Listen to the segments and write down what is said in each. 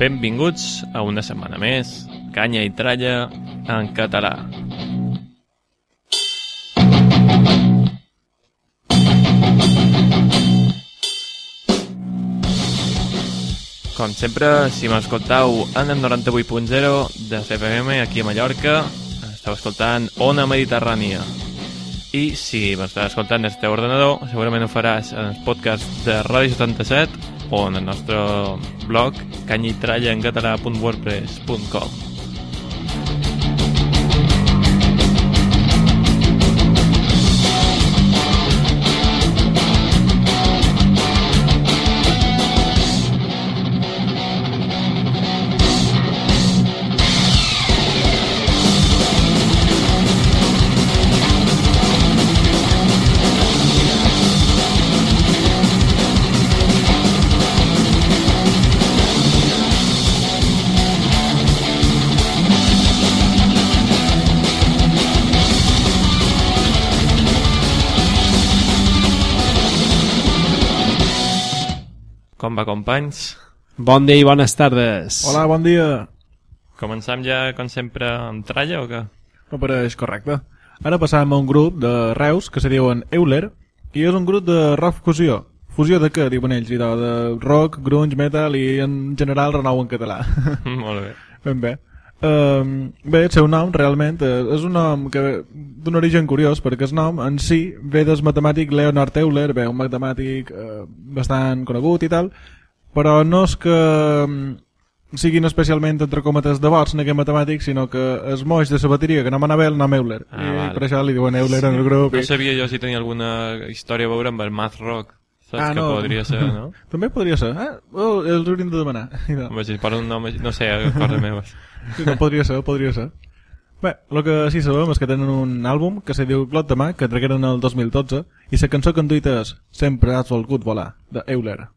Benvinguts a una setmana més, Canya i Tralla en català. Com sempre, si m'escoltau en el 98.0 de CFM aquí a Mallorca, esteu escoltant Ona Mediterrània. I si m'estàs escoltant des del teu ordenador, segurament ho faràs en el podcast de Ràdio 77 o en el nostre blog canyitrallaencatalà.wordpress.com Com va, companys? Bon dia i bones tardes. Hola, bon dia. Començam ja, com sempre, amb tralla o què? No pareix correcte. Ara passàvem a un grup de Reus que se diuen Euler i és un grup de rock fusió. Fusió de què, diuen ells? I de rock, grunge, metal i en general renou en català. Molt bé. ben bé. Um, bé, el seu nom realment eh, és un nom que d'un origen curiós perquè el nom en si ve del matemàtic Leonard Euler, bé, un matemàtic eh, bastant conegut i tal, però no és que mm, siguin especialment entre cometes devots en aquest matemàtic, sinó que el moix de la bateria que no m'anava el nom Euler Ah, i val. per això li diuen Euler en el grup No sabia jo si tenia alguna història a veure amb el math rock. Saps Ah, que no. podria ser, no? També podria ser, eh? Oh, els hauríem de demanar no. Home, si posa un nom, no sé, coses meves. Sí, no, podria ser, podria ser. Bé, el que sí sabem és que tenen un àlbum que se diu Clot de Mà, que tragueren el 2012, i la cançó que han duit és Sempre has volgut volar, de Euler.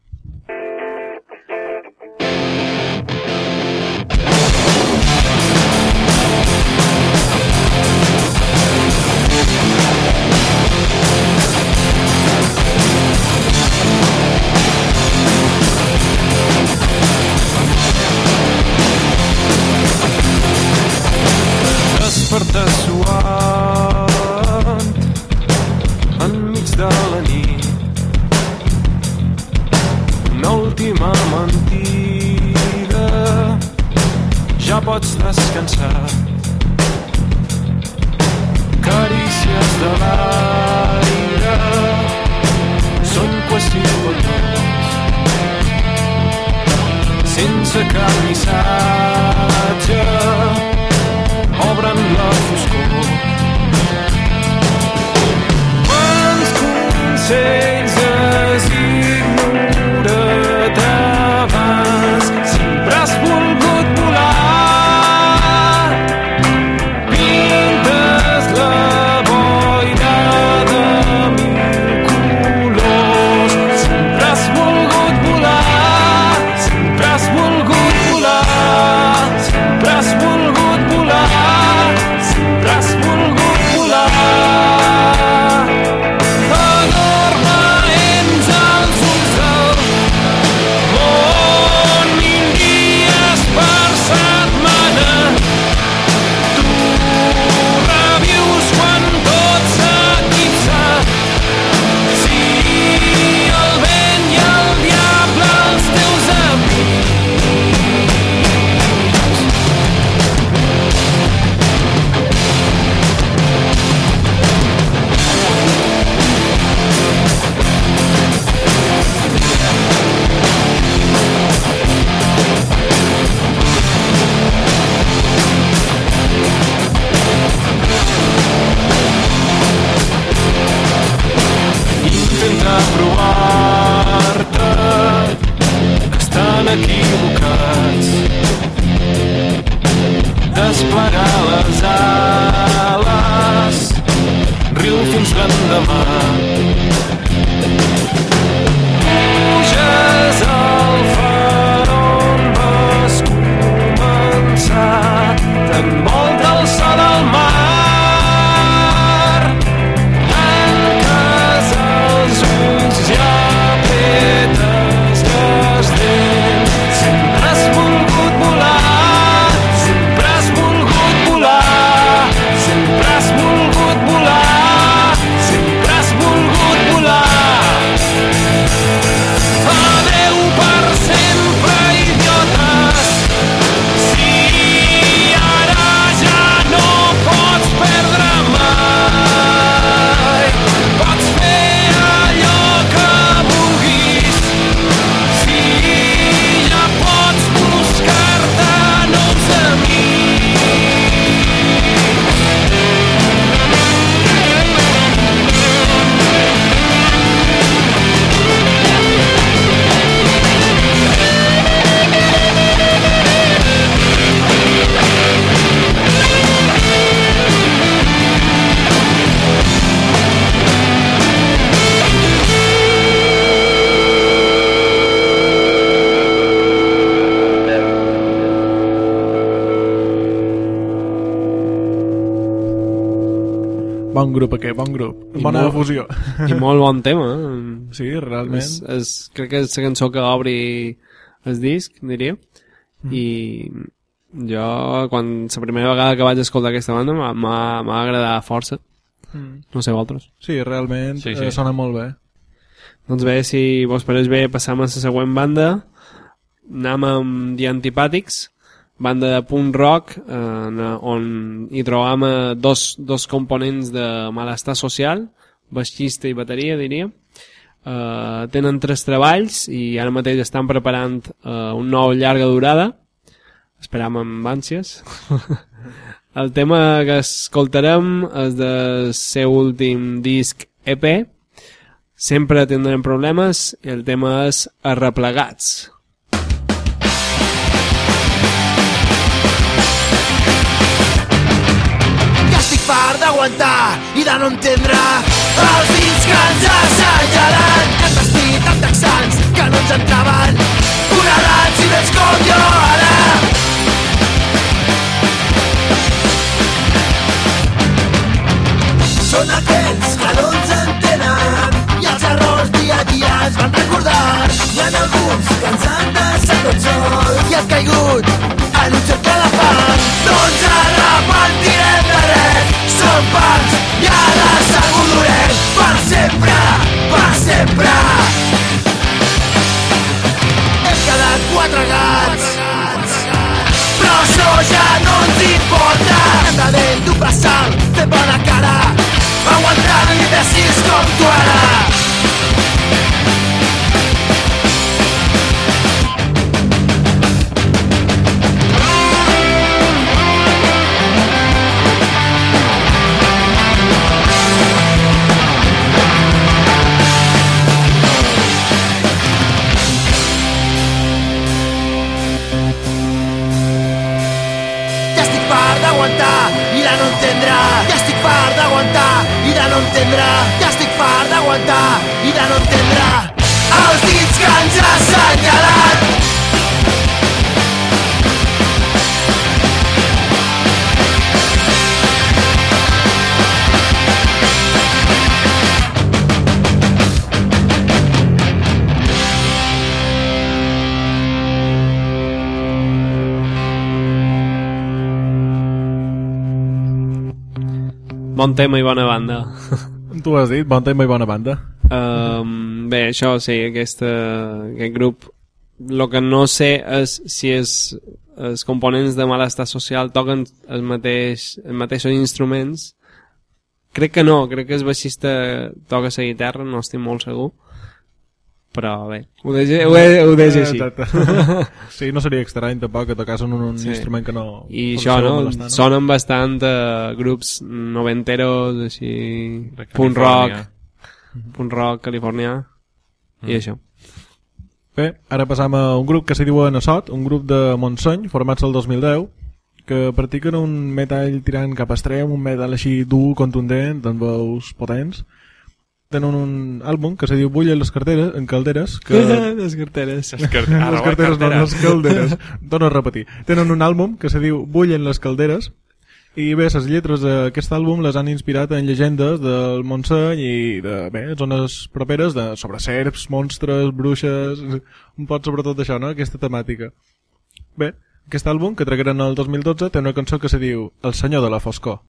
Despertar suant enmig de la nit. Una última mentida ja pots descansar. Carícies de l'aire són qüestions sense cap missatge obren la foscor. Quants consells intenta provar-te que estan equivocats desplegar les ales. Riu fins l'endemà. Bon grup aquest, bon grup. I Bona molt- fusió. I molt bon tema. eh? Sí, realment. És, és, crec que és la cançó que obri el disc, diria. I jo, quan la primera vegada que vaig escoltar aquesta banda, m'ha- agradat força. Mm. No sé vosaltres. Sí, realment Sí, sí, sí. sí. Eh, sona molt bé. Doncs bé, si vos pareix bé, passam a la següent banda. Anem amb The Antipàtics, banda de punk rock, eh, on hi trobam eh, dos, dos components de malestar social, baixista i bateria, diria. Uh, tenen tres treballs i ara mateix estan preparant uh, un nou llarga durada. Esperam amb ànsies. El tema que escoltarem és del seu últim disc EP, Sempre tindrem problemes i el tema és Arreplegats. Fart d'aguantar i de no entendre els dits que ens assenyalen hem vestit amb texans que no ens entraven foradats i vens com jo ara. Són aquells que no ens entenen i els errors dia a dia ens van recordar. Hi ha alguns que ens han deixat tots sols i han caigut Som pans i ara per sempre Bon tema i bona banda. Tu has dit, bon tema i bona banda. Um, bé, això sí, aquesta, aquest grup el que no sé és si és, els components de malestar social toquen els, mateix, els mateixos instruments crec que no, crec que el baixista toca la guitarra, no estic molt segur però bé, ho deixo, ho, ho deixo així sí, no seria estrany tampoc que tocassin un, un Sí. instrument que no... i això, no? molestar, Sonen bastant uh, grups noventeros, així, punt rock, punt rock californià, i això. Bé, ara passam a un grup que s'hi diu Nassot, un grup de Montseny, formats el 2010, que practiquen un metall tirant cap a extrem, un metal així dur, contundent, amb veus potents. Tenen un àlbum que se diu Bull en les carteres, en calderes, que... les carteres. Les, car les carteres, no, les calderes. Torno a repetir. Tenen un àlbum que se diu Bull en les calderes i bé, les lletres d'aquest àlbum les han inspirat en llegendes del Montseny i de bé, zones properes de, sobre serps, monstres, bruixes, un pot sobretot d'això, no? aquesta temàtica. Bé, aquest àlbum, que tragueren el 2012, té una cançó que se diu El senyor de la foscor.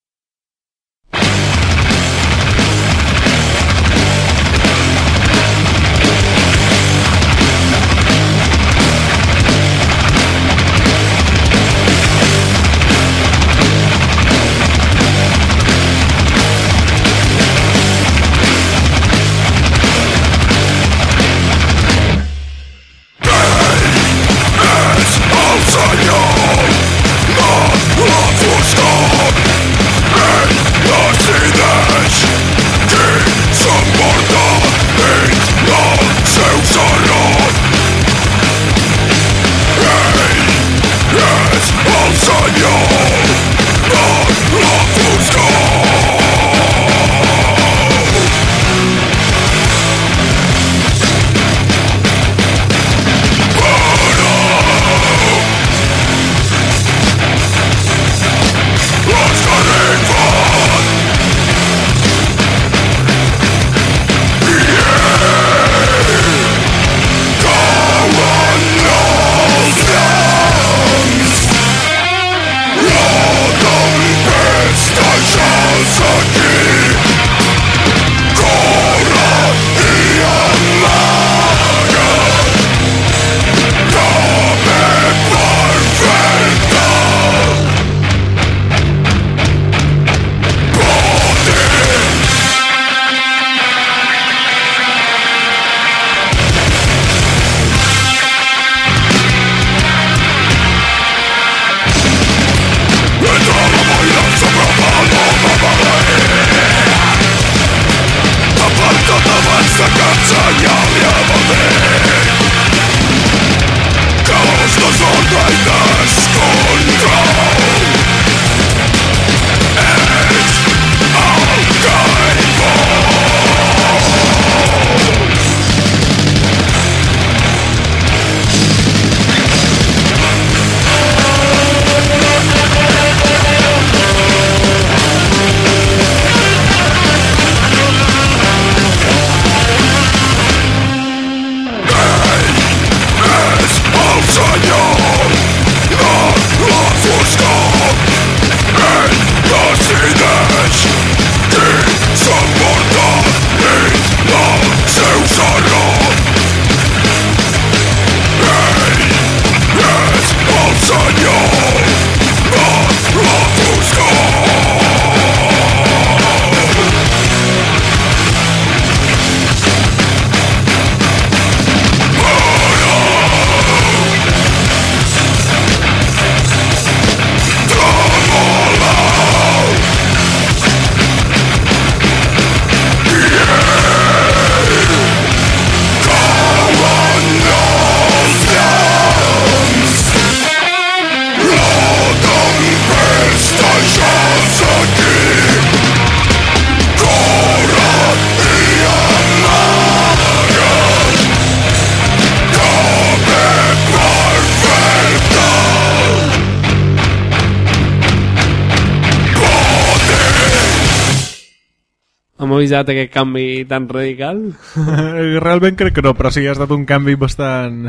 Avisat aquest canvi tan radical? Realment crec que no, però sí, ha estat un canvi bastant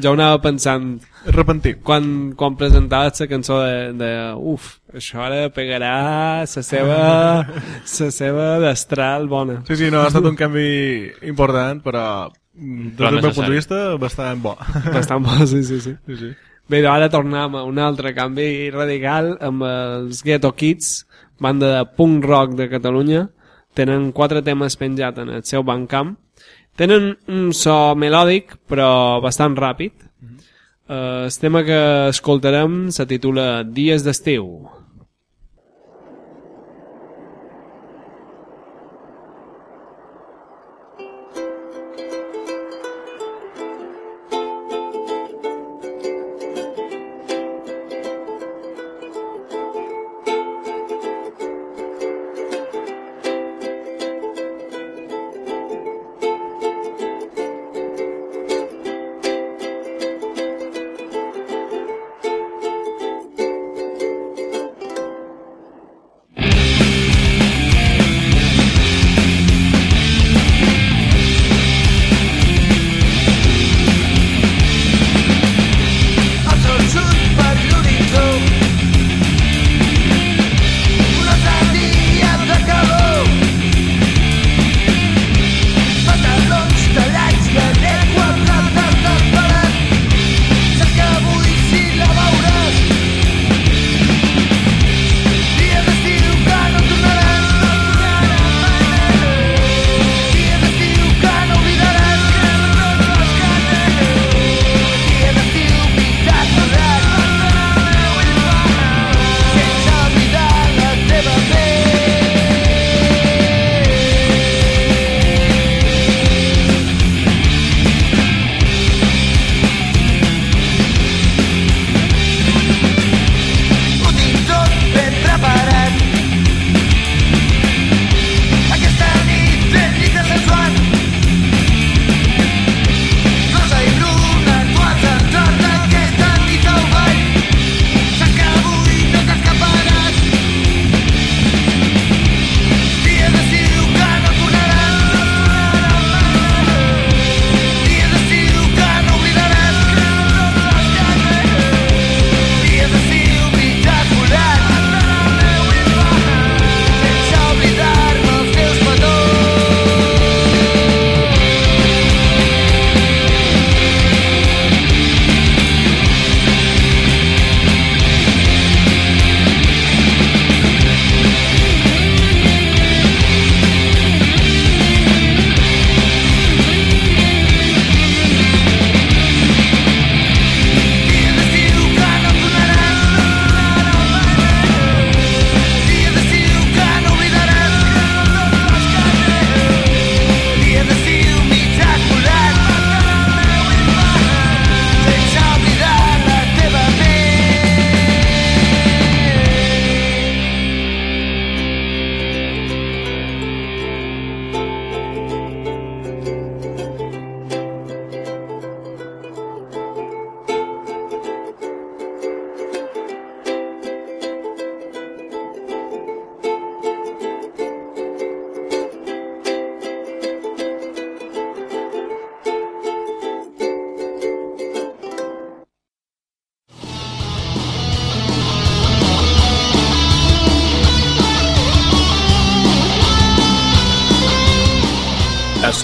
Jo anava pensant, repentit. quan, quan presentaves la cançó de, de uf, això ara pegarà la seva, la seva destral bona. Sí, sí, no, ha estat un canvi important, però des del meu punt de vista, bastant bo. Bastant bo, sí, sí, sí. Sí, sí. Bé, doncs ara tornem a un altre canvi radical amb els Ghetto Kids, banda de punk rock de Catalunya. Tenen quatre temes penjats en el seu Bandcamp. Tenen un so melòdic, però bastant ràpid. Eh, el tema que escoltarem se titula Dies d'estiu.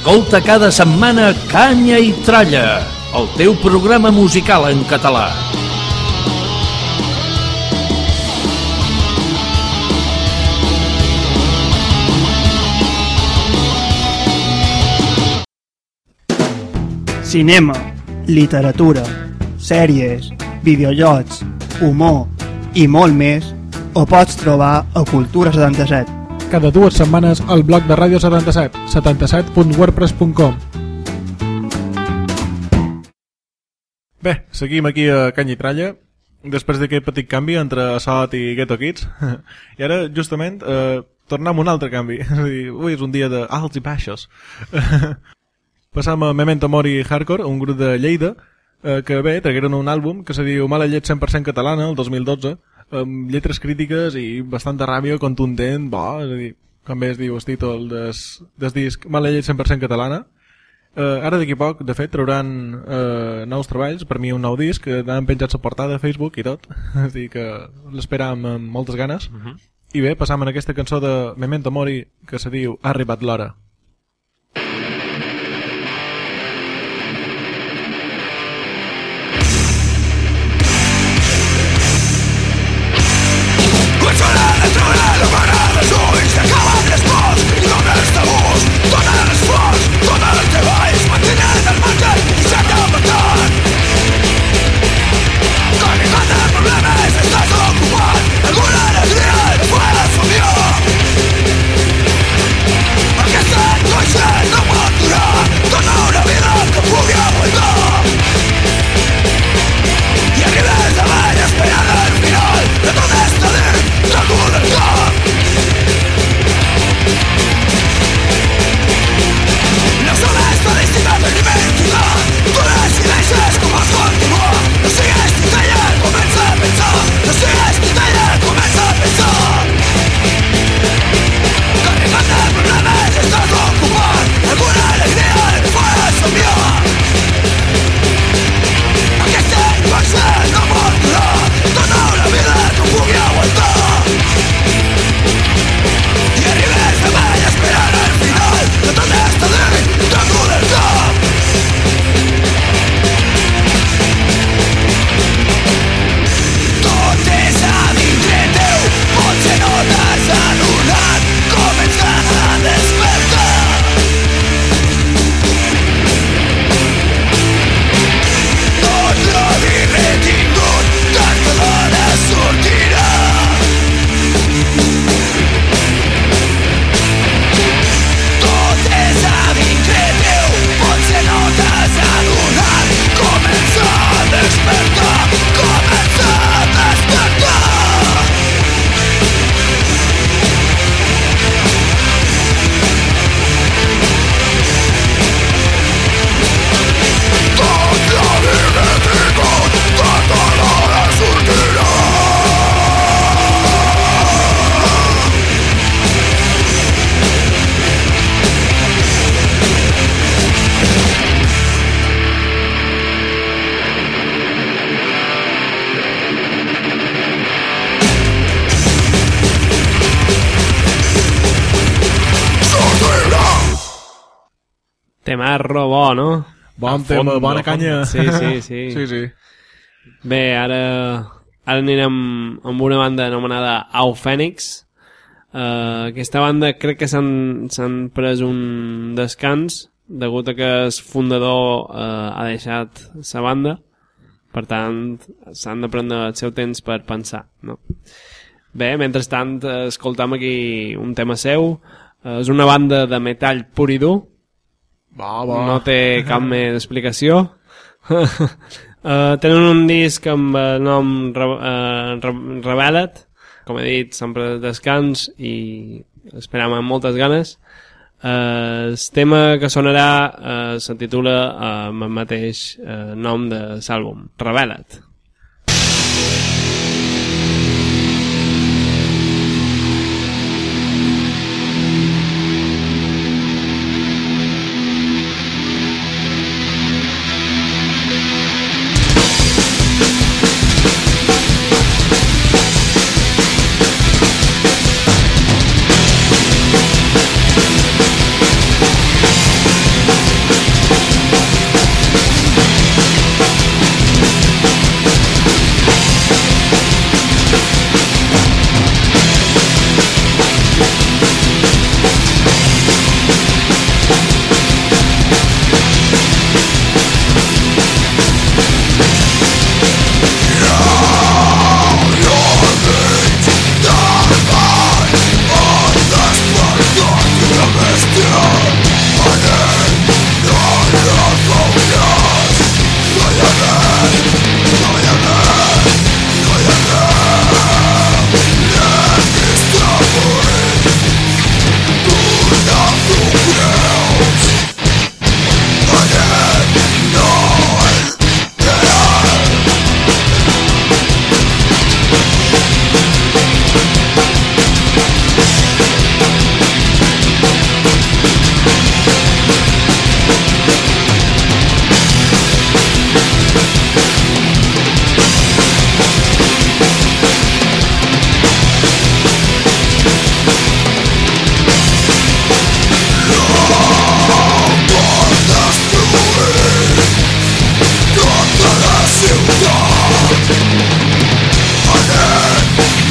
Escolta cada setmana Canya i Tralla, el teu programa musical en català. Cinema, literatura, sèries, videojocs, humor i molt més ho pots trobar a Cultura 77. Cada dues setmanes al blog de Ràdio 77, 77.wordpress.com. Bé, seguim aquí a Canya i Tralla, després d'aquest petit canvi entre Sot i Ghetto Kids. I ara, justament, eh, tornem a un altre canvi. És a dir, avui és un dia de alts i baixos. Passam a Memento Mori Hardcore, un grup de Lleida, eh, que bé, tragueren un àlbum que se diu Mala llet 100% catalana, el 2012, amb lletres crítiques i bastanta ràbia, contundent, bo, és a dir, com bé es diu el títol des, des disc Mala llet 100% catalana. Eh, ara d'aquí poc, de fet, trauran eh, nous treballs, per mi un nou disc, que han penjat la portada a Facebook i tot, és a dir, que l'esperam amb moltes ganes. Uh -huh. I bé, passam en aquesta cançó de Memento Mori, que se diu Ha arribat l'hora. Aquesta Temarro bo, no? Bon A tema, fons, bona canya. Sí, sí, sí. sí, sí. Bé, ara, ara anirem amb una banda anomenada Au Fènix. Uh, aquesta banda crec que s'han s'han pres un descans degut a que el fundador uh, ha deixat la banda per tant s'han de prendre el seu temps per pensar no? bé, mentrestant eh, escoltam aquí un tema seu uh, és una banda de metall pur i dur Va, va. no té cap més explicació. uh, tenen un disc amb el nom Re uh, Re Rebel·let, com he dit, sempre descans i esperam amb moltes ganes. Uh, el tema que sonarà uh, s'intitula uh, amb el mateix uh, nom de l'àlbum, Rebel·let.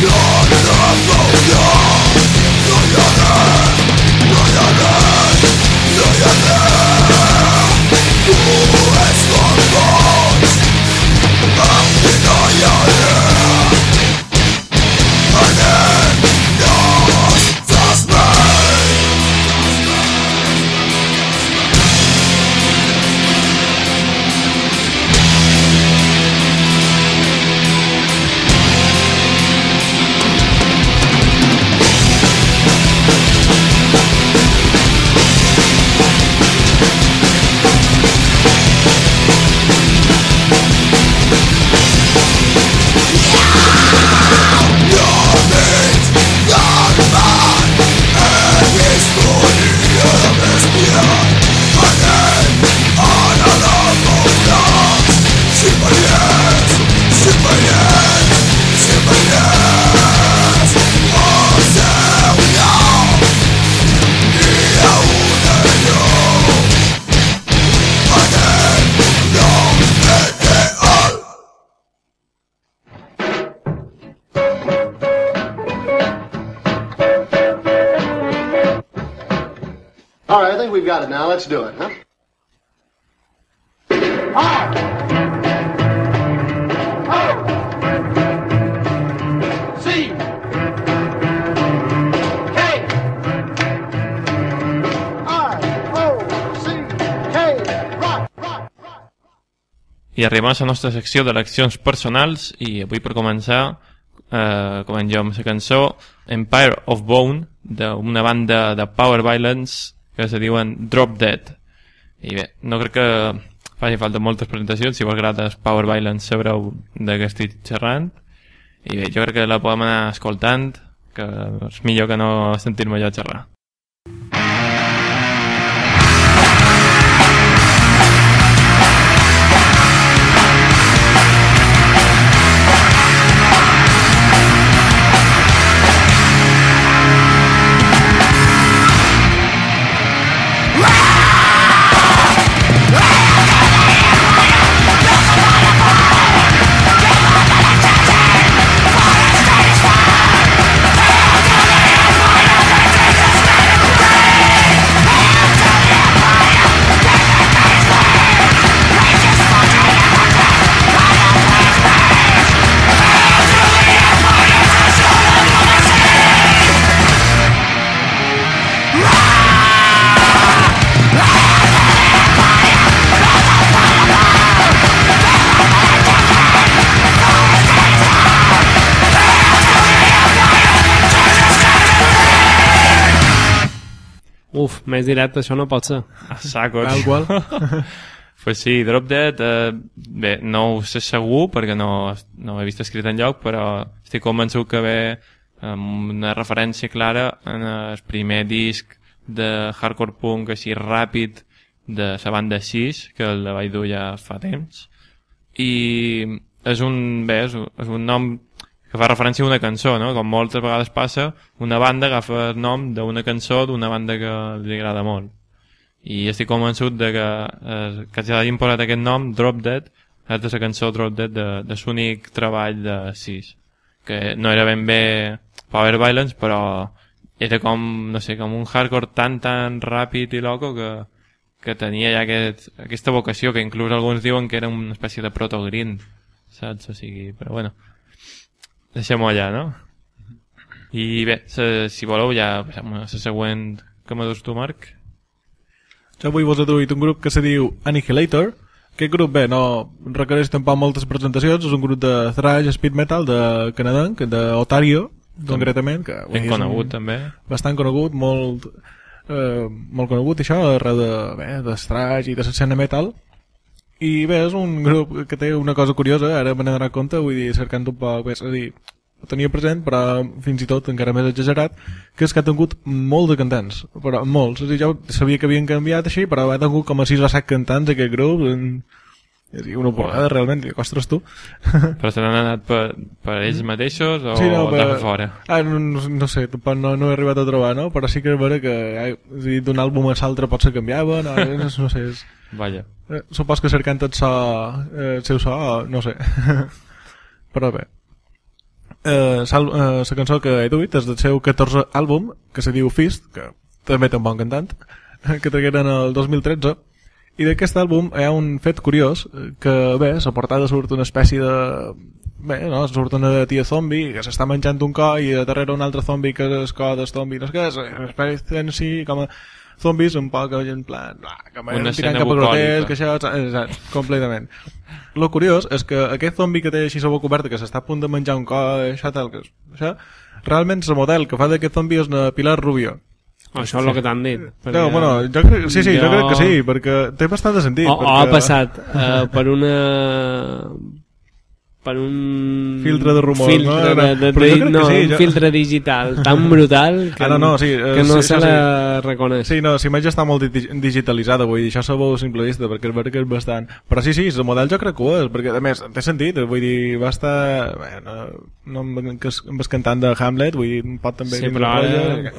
No Let's do it, huh? I. Arribem a la nostra secció d'eleccions personals i avui per començar eh, comencem la cançó Empire of Bone d'una banda de Power Violence que se diuen Drop Dead. I bé, no crec que faci falta moltes presentacions si vos agrada el Power Violence sabreu de què estic xerrant. I bé, jo crec que la podem anar escoltant que és millor que no sentir-me jo xerrar Uf, més directe això no pot ser. a saco Tal qual. pues sí, Drop Dead eh, bé, no ho sé segur perquè no, no ho he vist escrit en lloc però estic convençut que ve amb una referència clara en el primer disc de hardcore punk així ràpid de la banda 6 que el vaig dur ja fa temps i és un, bé, és un, és un nom que fa referència a una cançó, no? Com moltes vegades passa, una banda agafa el nom d'una cançó d'una banda que li agrada molt. I estic convençut de que, eh, que ja hagin posat aquest nom, Drop Dead, és de la cançó Drop Dead de, de l'únic treball de 6 que no era ben bé Power Violence, però era com, no sé, com un hardcore tan tan ràpid i loco que, que tenia ja aquest, aquesta vocació que inclús alguns diuen que era una espècie de proto-grind, saps? O sigui, però bueno, deixem-ho allà, no? I bé, se, si voleu ja passem a la següent que m'adus tu, Marc. Jo avui vos he duit un grup que se diu Annihilator. Aquest grup, bé, no requereix tampoc moltes presentacions, és un grup de thrash speed metal de canadenc, d'Otario, concretament, que Ben conegut, un- també. bastant conegut, molt, eh, molt conegut, això, arreu de, bé, de thrash i de l'escena metal. I bé, és un grup que té una cosa curiosa, ara me n'he donat compte, vull dir, cercant un poc, bé, és a dir, ho tenia present, però fins i tot encara més exagerat, que és que ha tingut molt de cantants, però molts. És a dir, jo sabia que havien canviat així, però ha tingut com a 6 o 7 cantants aquest grup. És a dir, una porrada, realment, dic, ostres, tu. Però se n'han anat per, per ells mateixos o sí, no, de fora? Ah, no, no, sé, no, no he arribat a trobar, no? Però sí que és vera que eh, d'un àlbum a l'altre pot ser canviava, no, no, no sé, és... Vaja. Eh, supos que cercant el so, eh, el seu so, no sé. Però bé. Eh, sal, eh, la cançó que he duit és del seu 14 àlbum, que se diu Fist, que també té un bon cantant, que tragueren el 2013, i d'aquest àlbum hi ha un fet curiós, eh, que bé, a la portada surt una espècie de... Bé, no, surt una tia zombi que s'està menjant un co i darrere un altre zombi que és el co del zombi, no sé què, és una espècie en si com a zombis un poc en plan, com a Una tirant escena cap a grotesc, això, exacte, completament. Lo curiós és que aquest zombi que té així la boca oberta, que s'està a punt de menjar un co, això tal, que, això, realment el model que fa d'aquest zombi és una Pilar Rubio. Això és el que t'han dit. No, bueno, jo crec, sí, sí, jo... jo crec que sí, perquè té bastant de sentit. O, o perquè... ha passat uh, per una per un Filtre de rumors, filtre no? de, de, jo crec que no, sí, un jo- filtre digital tan brutal que, Ah, no, no, sí, eh, que no sí, se la reconeix Sí, no, la imatge està molt di digitalitzada, vull dir, això sabeu simple vista, perquè és veritat que és bastant... Però sí, sí, el model jo crec que ho és, perquè a més, té sentit, vull dir, va estar... Bé, no, no amb el cantant de Hamlet, vull dir, pot també... Sí, però ara-.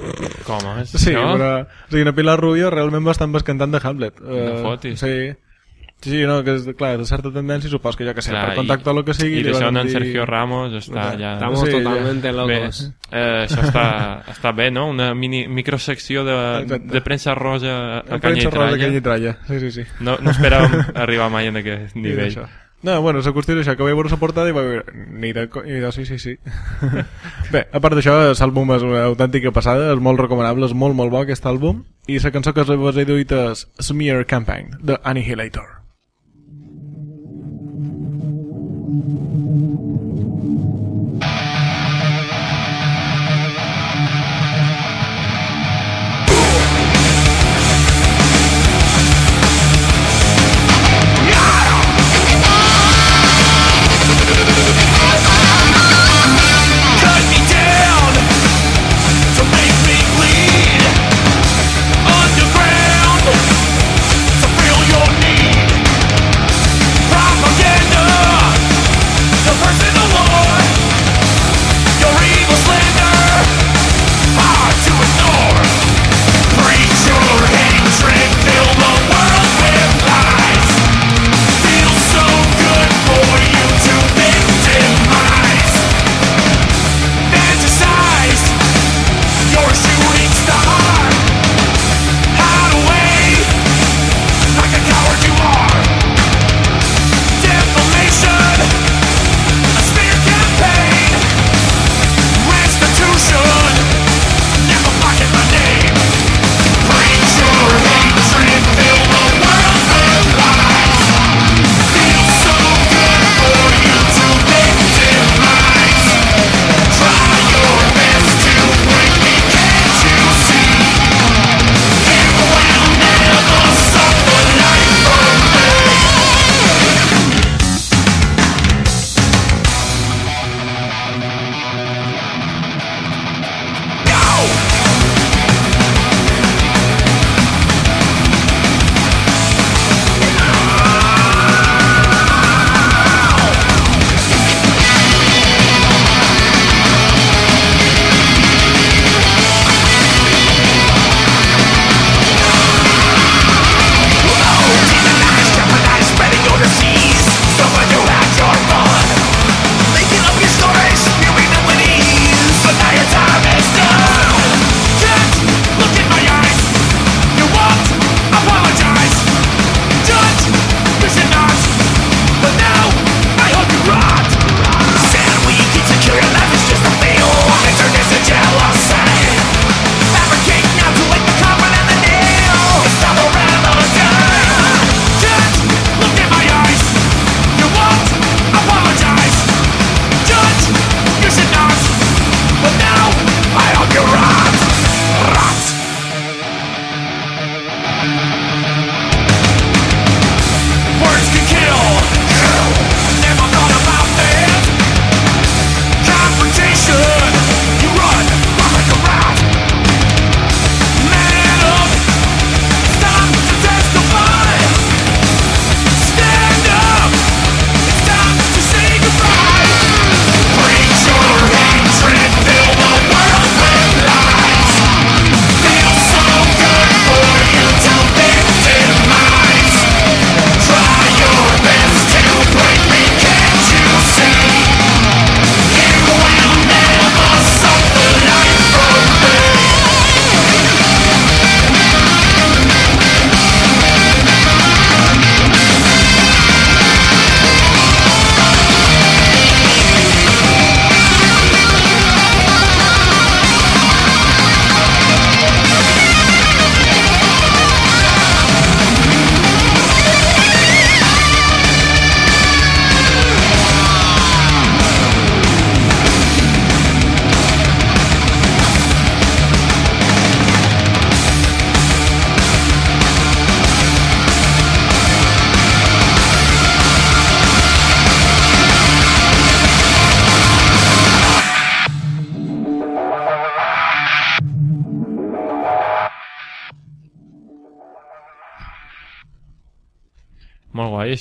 Com és Sí, això? però... O sigui, una Pilar Rubio realment va estar amb el cantant de Hamlet. No fotis. Sí. Sí, no, que és, clar, és certa tendència supos que jo que sé, clar, per contacte o el que sigui... I deixar en dir... Sergio Ramos està ja Estamos sí, totalment ja. locos. Bé, eh, això està, està bé, no? Una mini, microsecció de, de premsa roja a, Canya i Tralla. Canya i Tralla, sí, sí, sí. No, no esperàvem arribar mai en aquest nivell. Sí, no, bueno, la qüestió d'això, que vaig veure la portada i vaig veure... Ni de... Ni de sí, sí, sí. Bé, a part d'això, l'àlbum és una autèntica passada, és molt recomanable, és molt, molt bo aquest àlbum, i la cançó que us he dit és Smear Campaign, de Annihilator. thank you.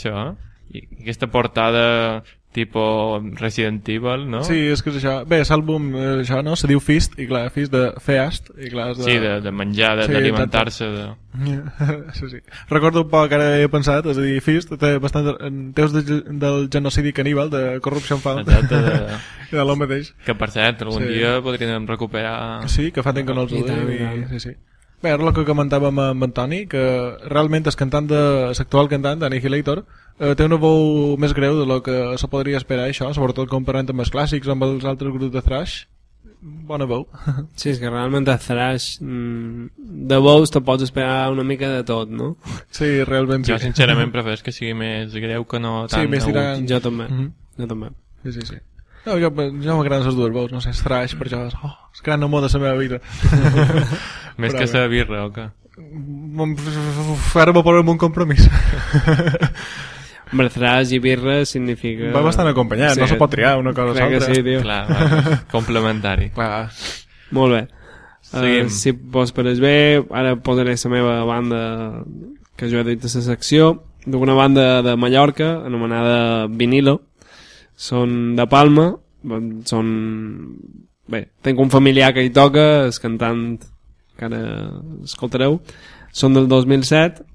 això, eh? I aquesta portada tipo Resident Evil, no? Sí, és que és això. Bé, l'àlbum, eh, això, no? Se diu Fist, i clar, Fist de Feast, i clar, de... Sí, de, de menjar, d'alimentar-se, de... Sí, de... sí, sí. Recordo un poc, ara he pensat, és a dir, Fist té bastant... Teus de, del genocidi caníbal, de Corruption Found. Exacte, de... de l'home mateix. Que, per cert, algun sí. dia podríem recuperar... Sí, que fa temps que no els ho dic. Sí, sí. Bé, ara el que comentàvem amb Antoni, que realment el cantant de l'actual cantant, Annihilator, eh, té una veu més greu de lo que se podria esperar això, sobretot comparant amb els clàssics, amb els altres grups de thrash. Bona veu. Sí, és que realment a Thrash mm, de veus te pots esperar una mica de tot, no? Sí, realment sí. Jo sincerament prefereix que sigui més greu que no Sí, tant més agut. tirant- Jo també, Mhm. jo també. Sí, sí, sí. No, jo, jo m'agraden les dues veus, no sé, és thrash, per això és, oh, és gran amor de la meva vida. Més Però que sa birra, o què? Uf, Ara me posem un compromís. Thrash i birra significa... Va bastant acompanyat, no se pot triar una cosa que l'altra. sí, tio. Clar, va, complementari. Clar. Molt bé. Seguim. Uh, si vos pareix bé, ara posaré la meva banda que jo he dit a la secció, d'una banda de Mallorca anomenada Vinilo. Són de Palma, són... Bé, tinc un familiar que hi toca, és cantant que ara escoltareu. Són del 2007,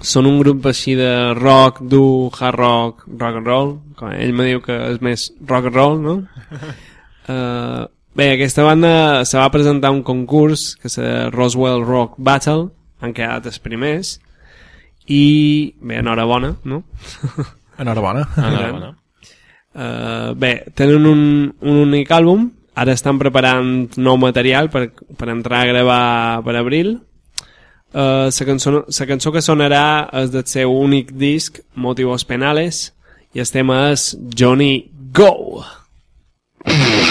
són un grup així de rock, dur, hard rock, rock and roll, com ell me diu que és més rock and roll, no? Uh, bé, aquesta banda se va presentar un concurs que és el Roswell Rock Battle, han quedat els primers, i bé, enhorabona, no? Enhorabona. Enhorabona. Uh, bé, tenen un, un únic àlbum, ara estan preparant nou material per, per entrar a gravar per abril. Uh, la, cançó, la cançó que sonarà és del seu únic disc, Motivos Penales, i el tema és Johnny Go! Johnny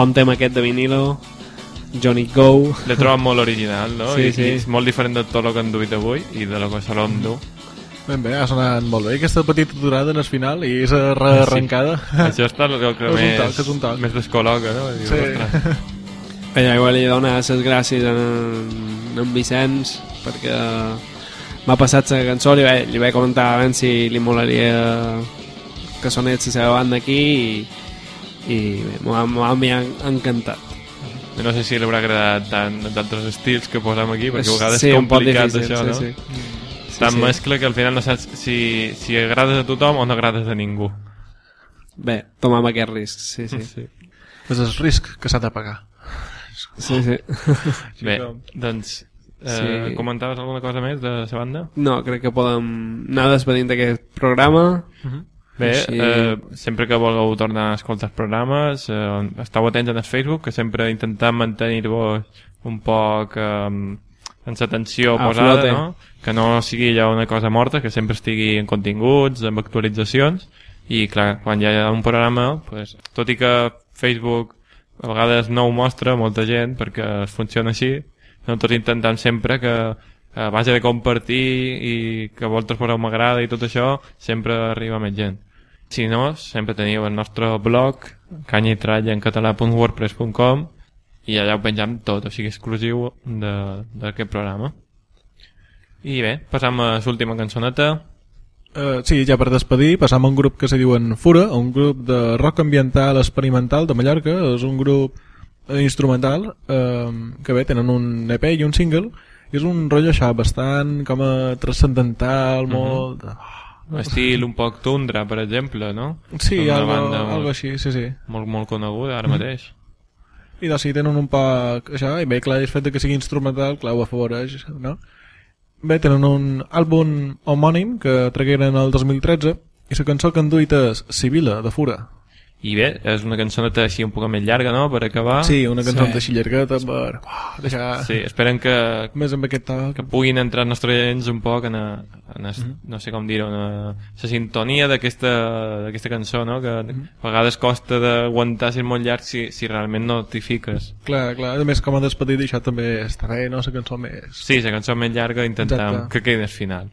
bon tema aquest de vinilo. Johnny Go. L'he trobat molt original, no? Sí, I, sí. I és molt diferent de tot el que han duit avui i de lo que solem dur. Ben bé, ha sonat molt bé. Aquesta petita durada en el final i és rearrencada. Això està el que És més, toc, és un toc. més descol·loca, no? Sí. ostres. Ella igual li dona les gràcies a en, en Vicenç perquè m'ha passat la cançó li vaig, li vaig comentar abans si li molaria que sonés la seva banda aquí i, i m'ha encantat no sé si li haurà agradat tant d'altres estils que posem aquí, perquè a vegades sí, és complicat difícil, això, no? sí, sí. Tan sí. mescla que al final no saps si, si agrades a tothom o no agrades a ningú. bé, tomam aquest risc sí, sí, Sí. És el risc que s'ha de pagar. sí, sí. Bé, doncs, eh, Sí. comentaves alguna cosa més de la banda? no, crec que podem anar despedint d'aquest programa Bé, Així- eh, sempre que vulgueu tornar a escoltar els programes, eh, esteu atents en el Facebook, que sempre intentem mantenir-vos un poc eh, en l'atenció A posada, flote. no? que no sigui ja una cosa morta, que sempre estigui en continguts, amb actualitzacions, i clar, quan hi ha un programa, pues, tot i que Facebook a vegades no ho mostra molta gent perquè funciona així, nosaltres intentem sempre que a base de compartir i que vosaltres poseu m'agrada i tot això, sempre arriba més gent. Si no, sempre teniu el nostre blog canya i allà ho penjam tot, o sigui, exclusiu de- d'aquest programa. I bé, passam a l'última cançoneta. Uh, sí, ja per despedir, passam a un grup que se diuen Fura, un grup de rock ambiental experimental de Mallorca, és un grup instrumental eh, que bé, tenen un EP i un single i és un rotllo això, bastant com a transcendental, molt... Estil un poc tundra, per exemple, no? Sí, algo, banda algo molt, així, sí, sí. molt, molt coneguda ara mateix. I doncs sí, tenen un poc això, i bé, clar, el fet que sigui instrumental, clar, ho afavoreix, no? Bé, tenen un àlbum homònim que tragueren el 2013 i la cançó que han duit és Sibila, de Fura. I bé, és una cançoneta així un poc més llarga, no?, per acabar. Sí, una cançó Sí. així llargueta per oh, deixar sí. Esperen que, més amb aquest toc. que puguin entrar els nostres oients un poc en, a, en a, no sé com dir-ho, en la sintonia d'aquesta d'aquesta cançó, no? Que a vegades costa d'aguantar si és molt llarg si, si realment no t'hi fiques. Clar, clar, a més com a despedir això també està bé, no? La cançó més... Sí, la cançó més llarga intentem Exacte. que quedi al final.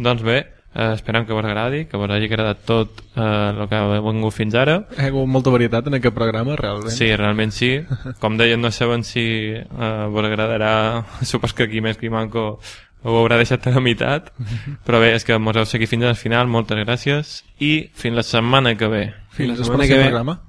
Doncs bé, eh, esperem que vos agradi, que vos hagi agradat tot eh, el que ha vengut fins ara. Hi ha hagut molta varietat en aquest programa, realment. Sí, realment sí. Com deien, no saben si eh, vos agradarà. Supos que aquí més que manco ho haurà deixat a la meitat. Però bé, és que mos heu seguit fins al final. Moltes gràcies. I fins la setmana que ve. Fins la al setmana que ve. programa.